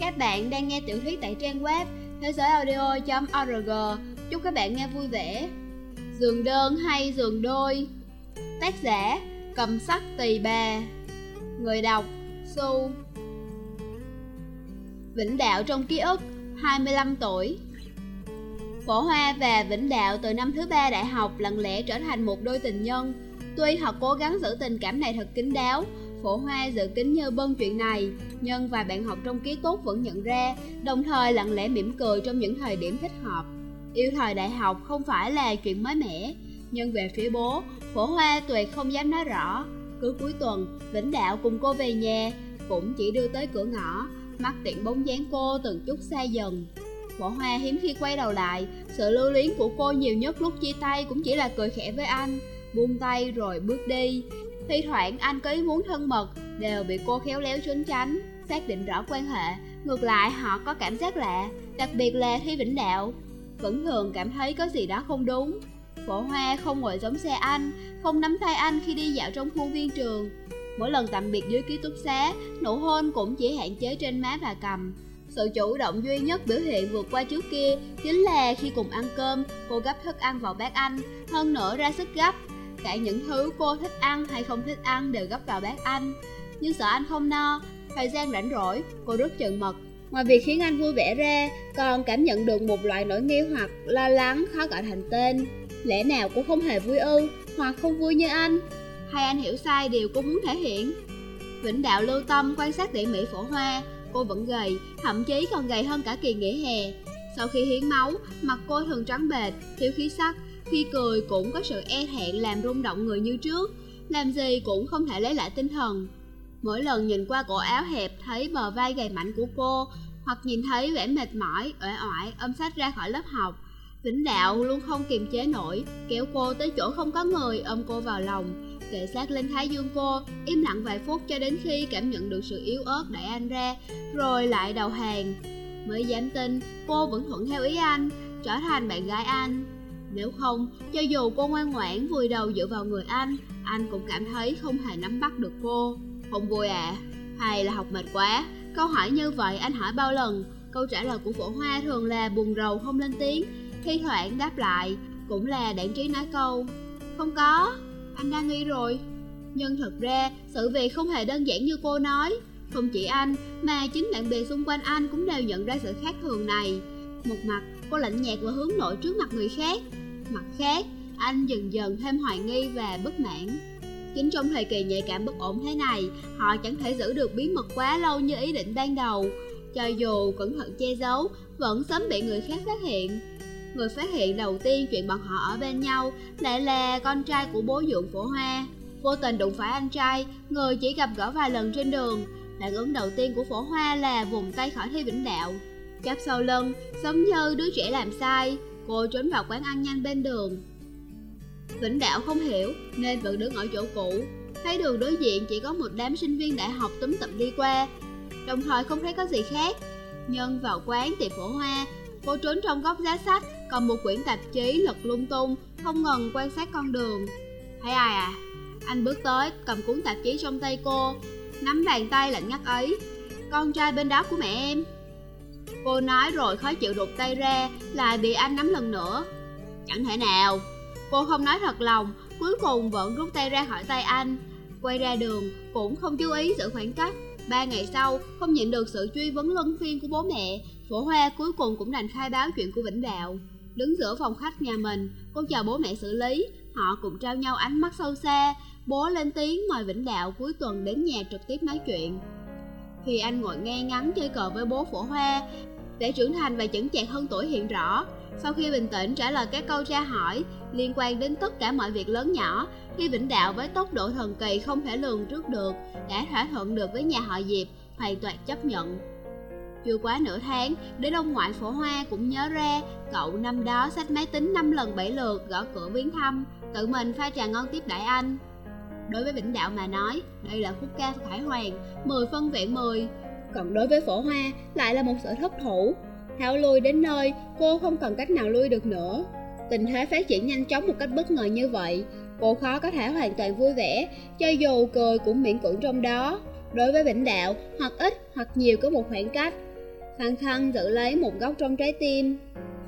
Các bạn đang nghe tiểu thuyết tại trang web thế giới audio.org Chúc các bạn nghe vui vẻ. Giường đơn hay giường đôi? Tác giả, Cầm sắc tỳ bà. Người đọc, Su. Vĩnh Đạo trong ký ức 25 tuổi. Phổ Hoa và Vĩnh Đạo từ năm thứ ba đại học lặng lẽ trở thành một đôi tình nhân. Tuy họ cố gắng giữ tình cảm này thật kín đáo Phổ Hoa dự kính như bân chuyện này. Nhưng vài bạn học trong ký túc vẫn nhận ra Đồng thời lặng lẽ mỉm cười trong những thời điểm thích hợp. Yêu thời đại học không phải là chuyện mới mẻ. Nhưng về phía bố, Phổ Hoa tuyệt không dám nói rõ. Cứ cuối tuần, Vĩnh Đạo cùng cô về nhà Cũng chỉ đưa tới cửa ngõ Mắt tiện bóng dáng cô từng chút xa dần. Phổ Hoa hiếm khi quay đầu lại Sự lưu luyến của cô nhiều nhất lúc chia tay cũng chỉ là cười khẽ với anh Buông tay rồi bước đi. Thi thoảng anh có ý muốn thân mật Đều bị cô khéo léo trốn tránh Xác định rõ quan hệ. Ngược lại họ có cảm giác lạ Đặc biệt là Thi Vĩnh Đạo. Vẫn thường cảm thấy có gì đó không đúng. Phổ Hoa không ngồi giống xe anh Không nắm tay anh khi đi dạo trong khuôn viên trường. Mỗi lần tạm biệt dưới ký túc xá Nụ hôn cũng chỉ hạn chế trên má và cầm. Sự chủ động duy nhất biểu hiện vượt qua trước kia chính là khi cùng ăn cơm, cô gấp thức ăn vào bát anh, hơn nữa ra sức gấp, Cả những thứ cô thích ăn hay không thích ăn đều gấp vào bát anh. Nhưng sợ anh không no Thời gian rảnh rỗi, cô rất chừng mật Ngoài việc khiến anh vui vẻ ra Còn cảm nhận được một loại nỗi nghi hoặc lo lắng khó gọi thành tên. Lẽ nào cô không hề vui ư Hoặc không vui như anh? Hay anh hiểu sai điều cô muốn thể hiện? Vĩnh đạo lưu tâm quan sát tỉ mỉ phổ hoa Cô vẫn gầy, thậm chí còn gầy hơn cả kỳ nghỉ hè. Sau khi hiến máu, mặt cô thường trắng bệt, thiếu khí sắc khi cười cũng có sự e thẹn làm rung động người như trước Làm gì cũng không thể lấy lại tinh thần. Mỗi lần nhìn qua cổ áo hẹp thấy bờ vai gầy mạnh của cô Hoặc nhìn thấy vẻ mệt mỏi, uể oải, ôm sách ra khỏi lớp học Vĩnh đạo luôn không kiềm chế nổi Kéo cô tới chỗ không có người ôm cô vào lòng. Kệ sát lên thái dương cô Im lặng vài phút cho đến khi cảm nhận được sự yếu ớt đẩy anh ra Rồi lại đầu hàng. Mới dám tin cô vẫn thuận theo ý anh Trở thành bạn gái anh nếu không, cho dù cô ngoan ngoãn vùi đầu dựa vào người anh, anh cũng cảm thấy không hề nắm bắt được cô. Không vui à? Hay là học mệt quá? Câu hỏi như vậy anh hỏi bao lần? Câu trả lời của phổ hoa thường là buồn rầu không lên tiếng, thi thoảng đáp lại, cũng là đảng trí nói câu. Không có, anh đang nghi rồi. Nhưng thật ra, sự việc không hề đơn giản như cô nói. Không chỉ anh, mà chính bạn bè xung quanh anh cũng đều nhận ra sự khác thường này. Một mặt, cô lạnh nhạt và hướng nội trước mặt người khác Mặt khác, anh dần dần thêm hoài nghi và bất mãn. Chính trong thời kỳ nhạy cảm bất ổn thế này Họ chẳng thể giữ được bí mật quá lâu như ý định ban đầu Cho dù cẩn thận che giấu Vẫn sớm bị người khác phát hiện. Người phát hiện đầu tiên chuyện bọn họ ở bên nhau Lại là con trai của bố dưỡng phổ hoa. Vô tình đụng phải anh trai Người chỉ gặp gỡ vài lần trên đường. Phản ứng đầu tiên của phổ hoa là vùng tay khỏi thi vĩnh đạo. Chắp sau lưng, giống như đứa trẻ làm sai. Cô trốn vào quán ăn nhanh bên đường. Vĩnh Đạo không hiểu, nên vẫn đứng ở chỗ cũ. Thấy đường đối diện chỉ có một đám sinh viên đại học túm tụm đi qua, Đồng thời không thấy có gì khác. Nhân vào quán tiệm phổ hoa, Cô trốn trong góc giá sách, Còn một quyển tạp chí lật lung tung, Không ngừng quan sát con đường. Thấy ai à? Anh bước tới, cầm cuốn tạp chí trong tay cô, Nắm bàn tay lạnh ngắt ấy. Con trai bên đó của mẹ em. Cô nói rồi khó chịu rụt tay ra, Lại bị anh nắm lần nữa. Chẳng thể nào. Cô không nói thật lòng, Cuối cùng vẫn rút tay ra khỏi tay anh. Quay ra đường, cũng không chú ý giữ khoảng cách. Ba ngày sau, không nhận được sự truy vấn luân phiên của bố mẹ, Phổ Hoa cuối cùng cũng đành khai báo chuyện của Vĩnh Đạo. Đứng giữa phòng khách nhà mình, Cô chờ bố mẹ xử lý. Họ cũng trao nhau ánh mắt sâu xa. Bố lên tiếng mời Vĩnh Đạo cuối tuần đến nhà trực tiếp nói chuyện. Khi anh ngồi nghe ngắn chơi cờ với bố Phổ Hoa để trưởng thành và chững chạc hơn tuổi hiện rõ. Sau khi bình tĩnh trả lời các câu tra hỏi liên quan đến tất cả mọi việc lớn nhỏ, khi Vĩnh Đạo với tốc độ thần kỳ không thể lường trước được đã thỏa thuận được với nhà họ Diệp, hoàn toàn chấp nhận. Chưa quá nửa tháng, đến ông ngoại phổ hoa cũng nhớ ra cậu năm đó xách máy tính 5 lần 7 lượt gõ cửa viếng thăm, tự mình pha trà ngon tiếp đãi anh. Đối với Vĩnh Đạo mà nói, đây là khúc ca khải hoàng, 10 phân vẹn 10, còn đối với phổ hoa lại là một sự thất thủ. Tháo lui đến nơi cô không còn cách nào lui được nữa. Tình thế phát triển nhanh chóng một cách bất ngờ như vậy Cô khó có thể hoàn toàn vui vẻ Cho dù cười cũng miễn cưỡng trong đó. Đối với Vĩnh Đạo, hoặc ít hoặc nhiều có một khoảng cách. Khăng khăng giữ lấy một góc trong trái tim.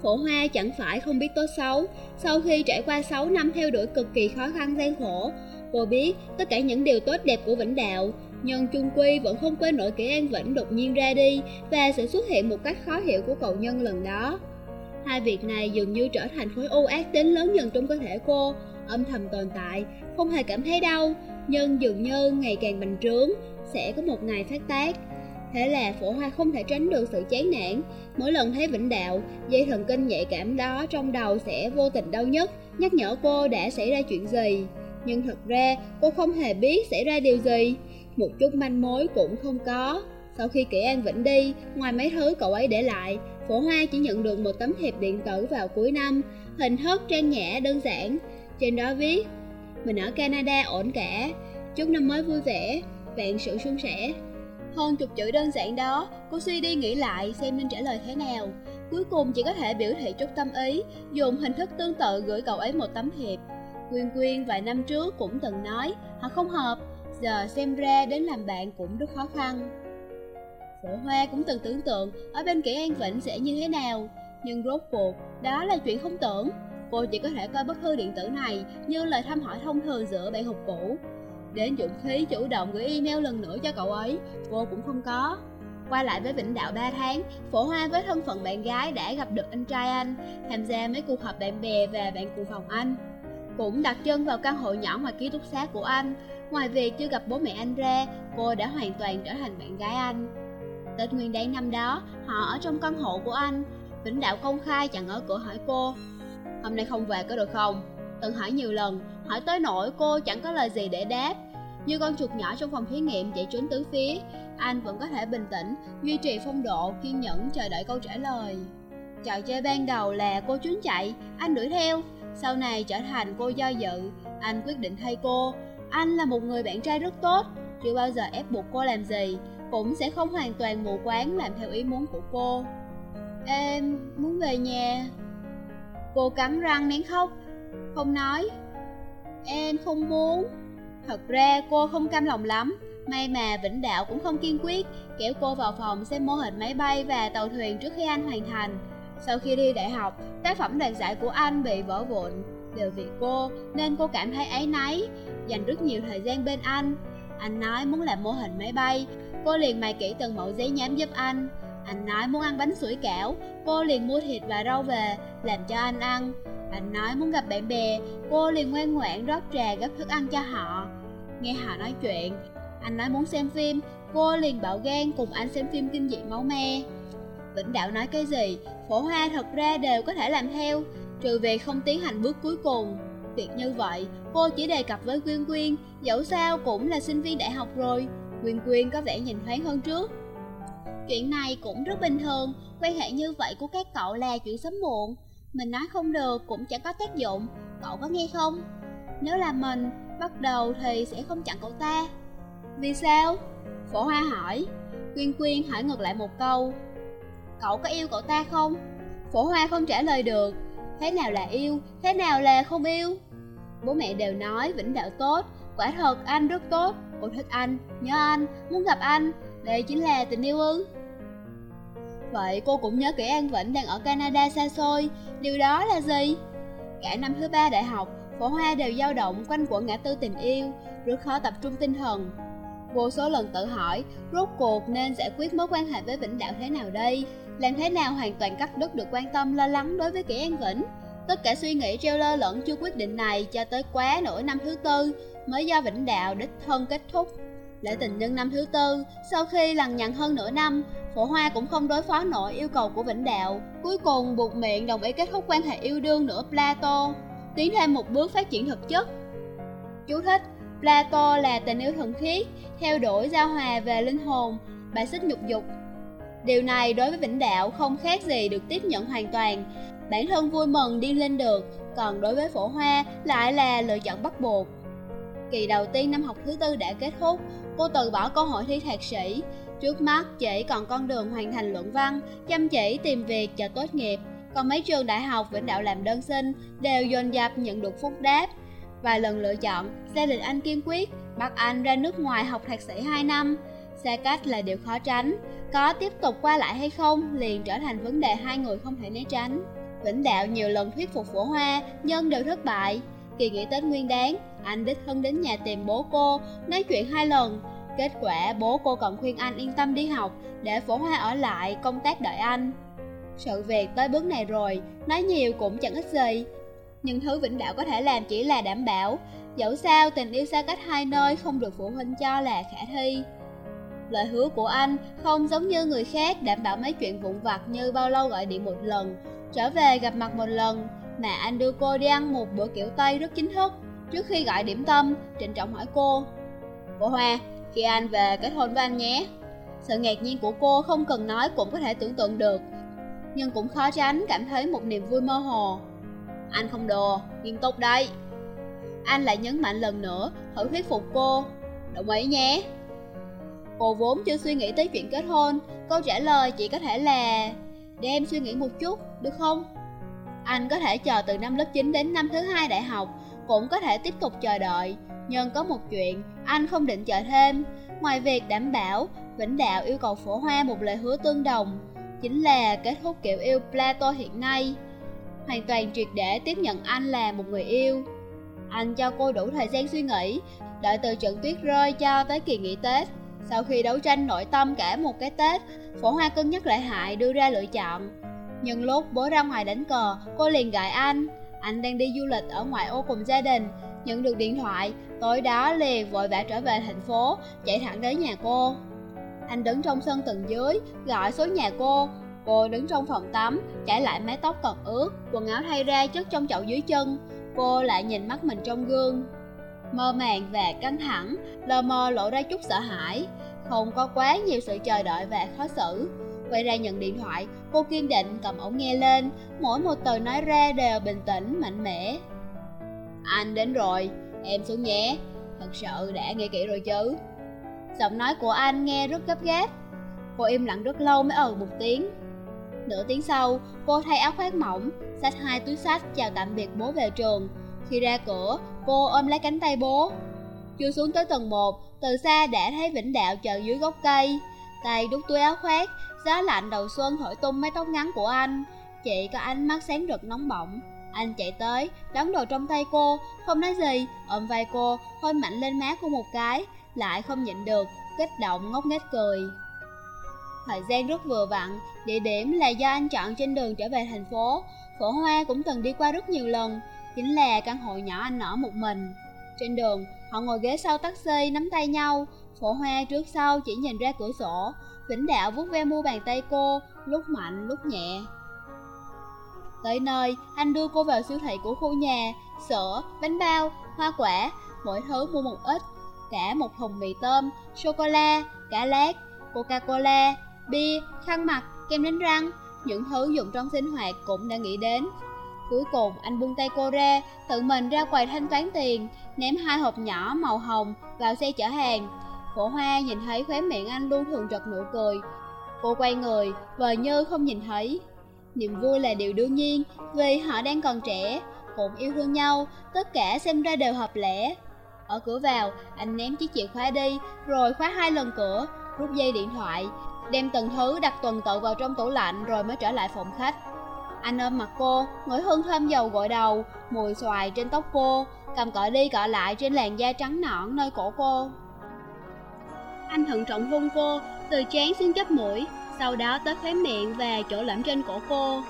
Phổ Hoa chẳng phải không biết tốt xấu, sau khi trải qua 6 năm theo đuổi cực kỳ khó khăn gian khổ, cô biết tất cả những điều tốt đẹp của Vĩnh Đạo, nhưng chung quy vẫn không quên nổi kỹ An Vĩnh đột nhiên ra đi và sự xuất hiện một cách khó hiểu của cậu nhân lần đó. Hai việc này dường như trở thành khối u ác tính lớn dần trong cơ thể cô, âm thầm tồn tại, không hề cảm thấy đau, nhưng dường như ngày càng bành trướng, sẽ có một ngày phát tác. Thế là phổ hoa không thể tránh được sự chán nản Mỗi lần thấy Vĩnh Đạo, dây thần kinh nhạy cảm đó trong đầu sẽ vô tình đau nhất Nhắc nhở cô đã xảy ra chuyện gì Nhưng thật ra cô không hề biết xảy ra điều gì một chút manh mối cũng không có. Sau khi Kỷ An Vĩnh đi, ngoài mấy thứ cậu ấy để lại Phổ Hoa chỉ nhận được một tấm thiệp điện tử vào cuối năm Hình thức trang nhã đơn giản. Trên đó viết Mình ở Canada ổn cả. Chúc năm mới vui vẻ. Vạn sự suôn sẻ. Hơn chục chữ đơn giản đó, cô suy đi nghĩ lại xem nên trả lời thế nào. Cuối cùng chỉ có thể biểu thị chút tâm ý, dùng hình thức tương tự gửi cậu ấy một tấm thiệp. Quyên Quyên vài năm trước cũng từng nói, họ không hợp, giờ xem ra đến làm bạn cũng rất khó khăn. Phổ Hoa cũng từng tưởng tượng ở bên kỹ An Vĩnh sẽ như thế nào, nhưng rốt cuộc, đó là chuyện không tưởng. Cô chỉ có thể coi bức thư điện tử này như lời thăm hỏi thông thường giữa bạn học cũ. Đến dũng khí chủ động gửi email lần nữa cho cậu ấy, cô cũng không có. Qua lại với Vĩnh Đạo 3 tháng, Phổ Hoa với thân phận bạn gái đã gặp được anh trai anh, tham gia mấy cuộc họp bạn bè và bạn cùng phòng anh. Cũng đặt chân vào căn hộ nhỏ ngoài ký túc xá của anh, ngoài việc chưa gặp bố mẹ anh ra, cô đã hoàn toàn trở thành bạn gái anh. Tết nguyên đáng năm đó, họ ở trong căn hộ của anh, Vĩnh Đạo công khai chặn ở cửa hỏi cô Hôm nay không về có được không? Từng hỏi nhiều lần, hỏi tới nỗi cô chẳng có lời gì để đáp. Như con chuột nhỏ trong phòng thí nghiệm chạy trốn tứ phía, anh vẫn có thể bình tĩnh, duy trì phong độ, kiên nhẫn chờ đợi câu trả lời. Trò chơi ban đầu là cô trốn chạy, anh đuổi theo, sau này trở thành cô do dự, anh quyết định thay cô. Anh là một người bạn trai rất tốt, chưa bao giờ ép buộc cô làm gì, cũng sẽ không hoàn toàn mù quáng làm theo ý muốn của cô. Em muốn về nhà. Cô cắn răng nén khóc, không nói. Em không muốn. Thật ra cô không cam lòng lắm. May mà Vĩnh Đạo cũng không kiên quyết Kéo cô vào phòng xem mô hình máy bay và tàu thuyền trước khi anh hoàn thành. Sau khi đi đại học, tác phẩm đoạt giải của anh bị vỡ vụn. Đều vì cô nên cô cảm thấy áy náy Dành rất nhiều thời gian bên anh. Anh nói muốn làm mô hình máy bay Cô liền mài kỹ từng mẫu giấy nhám giúp anh. Anh nói muốn ăn bánh sủi cảo Cô liền mua thịt và rau về Làm cho anh ăn. Anh nói muốn gặp bạn bè, cô liền ngoan ngoãn rót trà gấp thức ăn cho họ. Nghe họ nói chuyện, anh nói muốn xem phim, cô liền bạo gan cùng anh xem phim kinh dị máu me. Vĩnh Đạo nói cái gì, phổ hoa thật ra đều có thể làm theo, trừ việc không tiến hành bước cuối cùng. Việc như vậy, cô chỉ đề cập với Quyên Quyên, dẫu sao cũng là sinh viên đại học rồi, Quyên Quyên có vẻ nhìn thoáng hơn trước. Chuyện này cũng rất bình thường, quan hệ như vậy của các cậu là chuyện sớm muộn, mình nói không được cũng chẳng có tác dụng Cậu có nghe không? Nếu là mình, bắt đầu thì sẽ không chặn cậu ta Vì sao? Phổ Hoa hỏi Quyên Quyên hỏi ngược lại một câu Cậu có yêu cậu ta không? Phổ Hoa không trả lời được Thế nào là yêu, thế nào là không yêu? Bố mẹ đều nói Vĩnh Đạo tốt Quả thật anh rất tốt Cô thích anh, nhớ anh, muốn gặp anh Đây chính là tình yêu ư Vậy cô cũng nhớ kỹ An Vĩnh đang ở Canada xa xôi, điều đó là gì? Cả năm thứ ba đại học, phổ hoa đều dao động quanh quẩn ngã tư tình yêu, rất khó tập trung tinh thần. Vô số lần tự hỏi, rốt cuộc nên giải quyết mối quan hệ với Vĩnh Đạo thế nào đây? Làm thế nào hoàn toàn cắt đứt được quan tâm lo lắng đối với kỹ An Vĩnh? Tất cả suy nghĩ treo lơ lẫn chưa quyết định này cho tới quá nửa năm thứ tư mới do Vĩnh Đạo đích thân kết thúc. Lễ tình nhân năm thứ tư, sau khi lằng nhằng hơn nửa năm, Phổ Hoa cũng không đối phó nổi yêu cầu của Vĩnh Đạo. Cuối cùng buộc miệng đồng ý kết thúc quan hệ yêu đương nữa Plato, tiến thêm một bước phát triển thực chất. Chú thích Plato là tình yêu thuần khiết, theo đuổi giao hòa về linh hồn, bài xích nhục dục. Điều này đối với Vĩnh Đạo không khác gì được tiếp nhận hoàn toàn, bản thân vui mừng đi lên được, còn đối với Phổ Hoa lại là lựa chọn bắt buộc. Kỳ đầu tiên năm học thứ tư đã kết thúc, cô từ bỏ cơ hội thi thạc sĩ. Trước mắt chỉ còn con đường hoàn thành luận văn, chăm chỉ tìm việc cho tốt nghiệp. Còn mấy trường đại học Vĩnh Đạo làm đơn xin đều dồn dập nhận được phúc đáp. Vài lần lựa chọn, gia đình anh kiên quyết bắt anh ra nước ngoài học thạc sĩ 2 năm. Xa cách là điều khó tránh. Có tiếp tục qua lại hay không liền trở thành vấn đề hai người không thể né tránh. Vĩnh Đạo nhiều lần thuyết phục phổ hoa, Nhưng đều thất bại. Kỳ nghỉ Tết Nguyên đáng Anh đích thân đến nhà tìm bố cô, Nói chuyện hai lần. Kết quả, bố cô còn khuyên anh yên tâm đi học, Để phổ hoa ở lại công tác đợi anh. Sự việc tới bước này rồi, Nói nhiều cũng chẳng ích gì. Nhưng thứ Vĩnh Đạo có thể làm chỉ là đảm bảo, Dẫu sao tình yêu xa cách hai nơi không được phụ huynh cho là khả thi. Lời hứa của anh không giống như người khác đảm bảo mấy chuyện vụn vặt như bao lâu gọi điện một lần. Trở về gặp mặt một lần Mà anh đưa cô đi ăn một bữa kiểu Tây rất chính thức. Trước khi gọi điểm tâm, trịnh trọng hỏi cô Cô Hoa, khi anh về kết hôn với anh nhé. Sự ngạc nhiên của cô không cần nói cũng có thể tưởng tượng được Nhưng cũng khó tránh cảm thấy một niềm vui mơ hồ. Anh không đồ nghiêm túc đây Anh lại nhấn mạnh lần nữa, thử thuyết phục cô Đồng ý nhé. Cô vốn chưa suy nghĩ tới chuyện kết hôn. Câu trả lời chỉ có thể là Để em suy nghĩ một chút, được không? Anh có thể chờ từ năm lớp 9 đến năm thứ hai đại học Cũng có thể tiếp tục chờ đợi. Nhưng có một chuyện anh không định chờ thêm. Ngoài việc đảm bảo Vĩnh Đạo yêu cầu phổ hoa một lời hứa tương đồng Chính là kết thúc kiểu yêu Plato hiện nay. Hoàn toàn triệt để tiếp nhận anh là một người yêu. Anh cho cô đủ thời gian suy nghĩ Đợi từ trận tuyết rơi cho tới kỳ nghỉ Tết sau khi đấu tranh nội tâm cả một cái Tết, phổ hoa cân nhắc lại hại đưa ra lựa chọn. Nhưng lúc bố ra ngoài đánh cờ, cô liền gọi anh. Anh đang đi du lịch ở ngoại ô cùng gia đình, nhận được điện thoại, tối đó liền vội vã trở về thành phố, chạy thẳng đến nhà cô. Anh đứng trong sân tầng dưới, gọi số nhà cô. Cô đứng trong phòng tắm, chải lại mái tóc còn ướt, quần áo thay ra chất trong chậu dưới chân. Cô lại nhìn mắt mình trong gương mơ màng và căng thẳng, lờ mờ lộ ra chút sợ hãi, không có quá nhiều sự chờ đợi và khó xử. Quay ra nhận điện thoại, cô kiên định cầm ống nghe lên, mỗi một từ nói ra đều bình tĩnh, mạnh mẽ. Anh đến rồi, em xuống nhé, thật sự đã nghe kỹ rồi chứ. Giọng nói của anh nghe rất gấp gáp, cô im lặng rất lâu mới ừ một tiếng. Nửa tiếng sau, cô thay áo khoác mỏng, xách hai túi sách chào tạm biệt bố về trường, khi ra cửa, cô ôm lấy cánh tay bố. Chưa xuống tới tầng 1, từ xa đã thấy Vĩnh Đạo chờ dưới gốc cây. Tay đút túi áo khoác, gió lạnh đầu xuân thổi tung mái tóc ngắn của anh. Chị có ánh mắt sáng rực nóng bỏng. Anh chạy tới, đóng đồ trong tay cô, không nói gì, ôm vai cô, hôn mạnh lên má cô một cái, lại không nhịn được, kích động ngốc nghếch cười. Thời gian rất vừa vặn, địa điểm là do anh chọn trên đường trở về thành phố. Phổ Hoa cũng từng đi qua rất nhiều lần, chính là căn hộ nhỏ anh ở một mình. Trên đường, họ ngồi ghế sau taxi nắm tay nhau, phổ hoa trước sau chỉ nhìn ra cửa sổ, Vĩnh Đạo vuốt ve mu bàn tay cô, lúc mạnh lúc nhẹ. Tới nơi, anh đưa cô vào siêu thị của khu nhà, sữa, bánh bao, hoa quả, mỗi thứ mua một ít, cả một thùng mì tôm, sô-cô-la, cá lát, Coca-Cola, bia, khăn mặt, kem đánh răng, những thứ dùng trong sinh hoạt cũng đã nghĩ đến. Cuối cùng anh buông tay cô ra, tự mình ra quầy thanh toán tiền, ném hai hộp nhỏ màu hồng vào xe chở hàng. Phổ Hoa nhìn thấy khóe miệng anh luôn thường trật nụ cười. Cô quay người, vờ như không nhìn thấy. Niềm vui là điều đương nhiên, vì họ đang còn trẻ, cũng yêu thương nhau, tất cả xem ra đều hợp lẽ. Ở cửa vào, anh ném chiếc chìa khóa đi, rồi khóa hai lần cửa, rút dây điện thoại, đem từng thứ đặt tuần tự vào trong tủ lạnh rồi mới trở lại phòng khách. Anh ôm mặt cô, ngửi hương thơm dầu gội đầu, mùi xoài trên tóc cô, cầm cọ đi cọ lại trên làn da trắng nõn nơi cổ cô. Anh thận trọng hôn cô, từ chán xuống chóp mũi, sau đó tới khóe miệng và chỗ lõm trên cổ cô.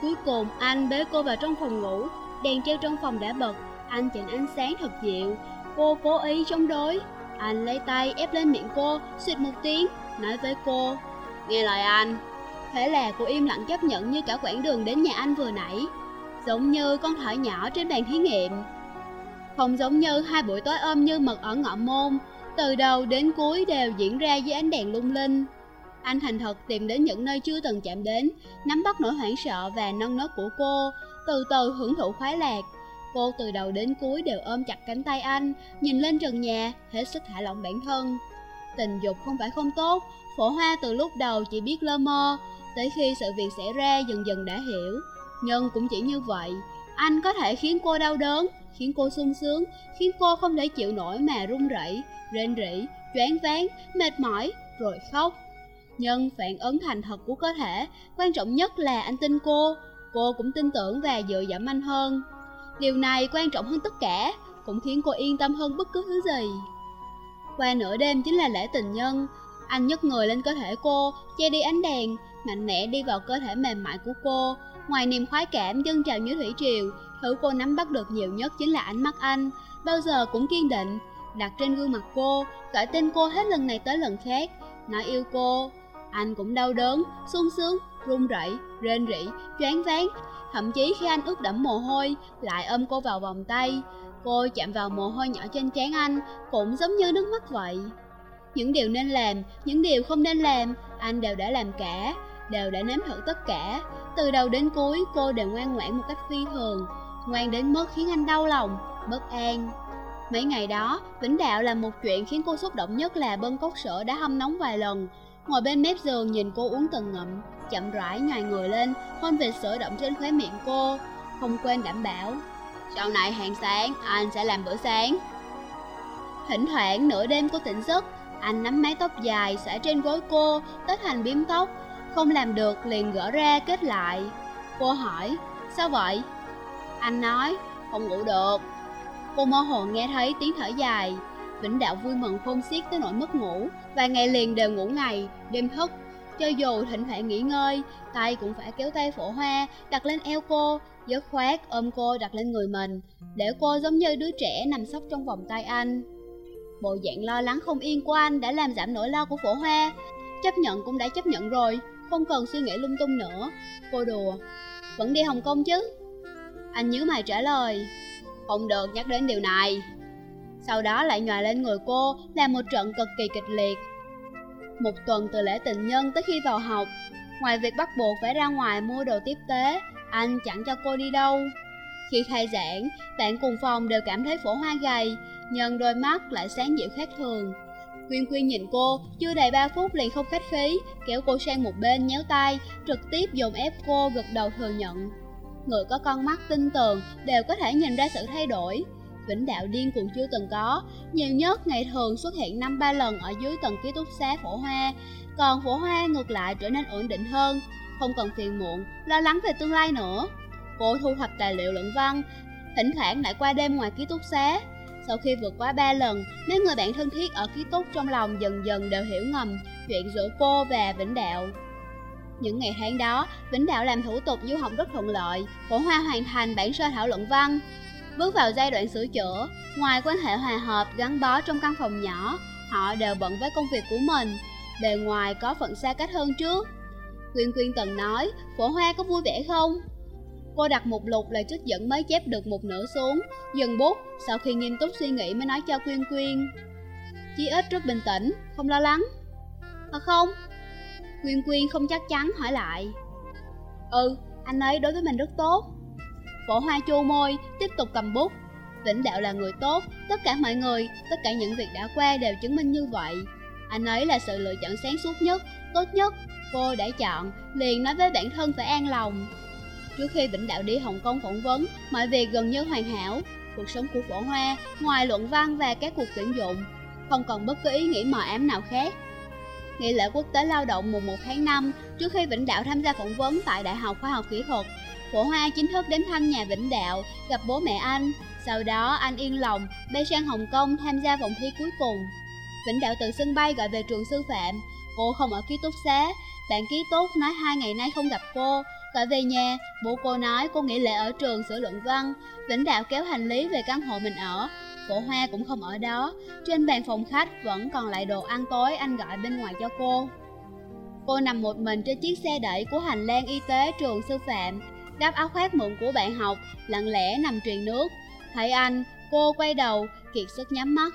Cuối cùng anh bế cô vào trong phòng ngủ, đèn treo trong phòng đã bật, anh chỉnh ánh sáng thật dịu, cô cố ý chống đối. Anh lấy tay ép lên miệng cô, xịt một tiếng, nói với cô, nghe lời anh. Thế là cô im lặng chấp nhận như cả quãng đường đến nhà anh vừa nãy Giống như con thỏ nhỏ trên bàn thí nghiệm. Không giống như hai buổi tối ôm như mật ở ngõ môn Từ đầu đến cuối đều diễn ra dưới ánh đèn lung linh. Anh thành thật tìm đến những nơi chưa từng chạm đến Nắm bắt nỗi hoảng sợ và nâng nớt của cô Từ từ hưởng thụ khoái lạc. Cô từ đầu đến cuối đều ôm chặt cánh tay anh Nhìn lên trần nhà, hết sức thả lỏng bản thân. Tình dục không phải không tốt Phổ hoa từ lúc đầu chỉ biết lơ mơ Tới khi sự việc xảy ra dần dần đã hiểu Nhưng cũng chỉ như vậy Anh có thể khiến cô đau đớn Khiến cô sung sướng Khiến cô không thể chịu nổi mà run rẩy Rên rỉ choáng váng, mệt mỏi, rồi khóc. Nhưng phản ứng thành thật của cơ thể, quan trọng nhất là anh tin cô, cô cũng tin tưởng và dựa dẫm anh hơn. Điều này quan trọng hơn tất cả, cũng khiến cô yên tâm hơn bất cứ thứ gì. Qua nửa đêm chính là lễ tình nhân, anh nhấc người lên cơ thể cô, che đi ánh đèn, mạnh mẽ đi vào cơ thể mềm mại của cô. Ngoài niềm khoái cảm dâng trào như thủy triều, thứ cô nắm bắt được nhiều nhất chính là ánh mắt anh, bao giờ cũng kiên định, đặt trên gương mặt cô, gọi tên cô hết lần này tới lần khác, nói yêu cô. Anh cũng đau đớn, sung sướng, run rẩy, rên rỉ, choáng váng, thậm chí khi anh ướt đẫm mồ hôi, lại ôm cô vào vòng tay. Cô chạm vào mồ hôi nhỏ trên trán anh, cũng giống như nước mắt vậy. Những điều nên làm, những điều không nên làm, anh đều đã làm cả, đều đã nếm thử tất cả. Từ đầu đến cuối, cô đều ngoan ngoãn một cách phi thường, ngoan đến mức khiến anh đau lòng, bất an. Mấy ngày đó, Vĩnh Đạo làm một chuyện khiến cô xúc động nhất là bưng cốc sữa đã hâm nóng vài lần. Ngồi bên mép giường nhìn cô uống từng ngậm chậm rãi nhòi người lên, hôn về sữa động trên khóe miệng cô, không quên đảm bảo. Sau này hàng sáng, anh sẽ làm bữa sáng. Thỉnh thoảng nửa đêm cô tỉnh giấc, anh nắm mái tóc dài xả trên gối cô, tết thành biếm tóc, không làm được liền gỡ ra kết lại. Cô hỏi, sao vậy? Anh nói, không ngủ được. Cô mơ hồ nghe thấy tiếng thở dài. Vĩnh Đạo vui mừng khôn xiết tới nỗi mất ngủ, vài ngày liền đều ngủ ngày, đêm thức. Cho dù thỉnh thoảng nghỉ ngơi, tay cũng phải kéo tay phổ hoa, đặt lên eo cô, dứt khoát ôm cô đặt lên người mình, để cô giống như đứa trẻ nằm sóc trong vòng tay anh. Bộ dạng lo lắng không yên của anh đã làm giảm nỗi lo của phổ hoa. Chấp nhận cũng đã chấp nhận rồi, không cần suy nghĩ lung tung nữa. Cô đùa, vẫn đi Hồng Kông chứ? Anh nhớ mày trả lời, không được nhắc đến điều này. Sau đó lại nhòa lên người cô, làm một trận cực kỳ kịch liệt. Một tuần từ lễ tình nhân tới khi vào học, ngoài việc bắt buộc phải ra ngoài mua đồ tiếp tế, anh chẳng cho cô đi đâu. Khi khai giảng, bạn cùng phòng đều cảm thấy phổ hoa gầy, nhưng đôi mắt lại sáng dịu khác thường. Quyên Quyên nhìn cô, chưa đầy 3 phút liền không khách khí, kéo cô sang một bên nhéo tay, trực tiếp dồn ép cô gật đầu thừa nhận. Người có con mắt tinh tường đều có thể nhìn ra sự thay đổi. Vĩnh đạo điên cuồng chưa từng có, nhiều nhất ngày thường xuất hiện năm ba lần ở dưới tầng ký túc xá phổ hoa, còn phổ hoa ngược lại trở nên ổn định hơn, không cần phiền muộn, lo lắng về tương lai nữa. Cô thu thập tài liệu luận văn, thỉnh thoảng lại qua đêm ngoài ký túc xá, sau khi vượt qua ba lần, mấy người bạn thân thiết ở ký túc trong lòng dần dần đều hiểu ngầm chuyện giữa cô và Vĩnh Đạo. Những ngày tháng đó, Vĩnh Đạo làm thủ tục du học rất thuận lợi, phổ hoa hoàn thành bản sơ thảo luận văn. Bước vào giai đoạn sửa chữa, ngoài quan hệ hòa hợp gắn bó trong căn phòng nhỏ, họ đều bận với công việc của mình, bề ngoài có phần xa cách hơn trước. Quyên Quyên từng nói, phổ hoa có vui vẻ không? Cô đặt một lục lời trích dẫn mới chép được một nửa xuống, dừng bút, sau khi nghiêm túc suy nghĩ mới nói cho Quyên Quyên. Chí ít rất bình tĩnh, không lo lắng. Thật không? Quyên Quyên không chắc chắn hỏi lại. Ừ, anh ấy đối với mình rất tốt. Phổ hoa chu môi, tiếp tục cầm bút. Vĩnh Đạo là người tốt, tất cả mọi người, tất cả những việc đã qua đều chứng minh như vậy. Anh ấy là sự lựa chọn sáng suốt nhất, tốt nhất, cô đã chọn, liền nói với bản thân phải an lòng. Trước khi Vĩnh Đạo đi Hồng Kông phỏng vấn, mọi việc gần như hoàn hảo. Cuộc sống của Phổ Hoa, ngoài luận văn và các cuộc tuyển dụng, không còn bất cứ ý nghĩ mờ ám nào khác. Nghị lễ quốc tế lao động mùng 1 tháng 5, trước khi Vĩnh Đạo tham gia phỏng vấn tại Đại học Khoa học Kỹ thuật, Phổ Hoa chính thức đến thăm nhà Vĩnh Đạo, gặp bố mẹ anh. Sau đó anh yên lòng bay sang Hồng Kông tham gia vòng thi cuối cùng. Vĩnh Đạo từ sân bay gọi về trường sư phạm. Cô không ở ký túc xá, bạn ký túc nói hai ngày nay không gặp cô, Gọi về nhà, bố cô nói cô nghỉ lễ ở trường sửa luận văn, Vĩnh Đạo kéo hành lý về căn hộ mình ở. Phổ Hoa cũng không ở đó, trên bàn phòng khách vẫn còn lại đồ ăn tối anh gọi bên ngoài cho cô. Cô nằm một mình trên chiếc xe đẩy của hành lang y tế trường sư phạm, đắp áo khoác mượn của bạn học, lặng lẽ nằm truyền nước. Thấy anh, cô quay đầu, kiệt sức nhắm mắt.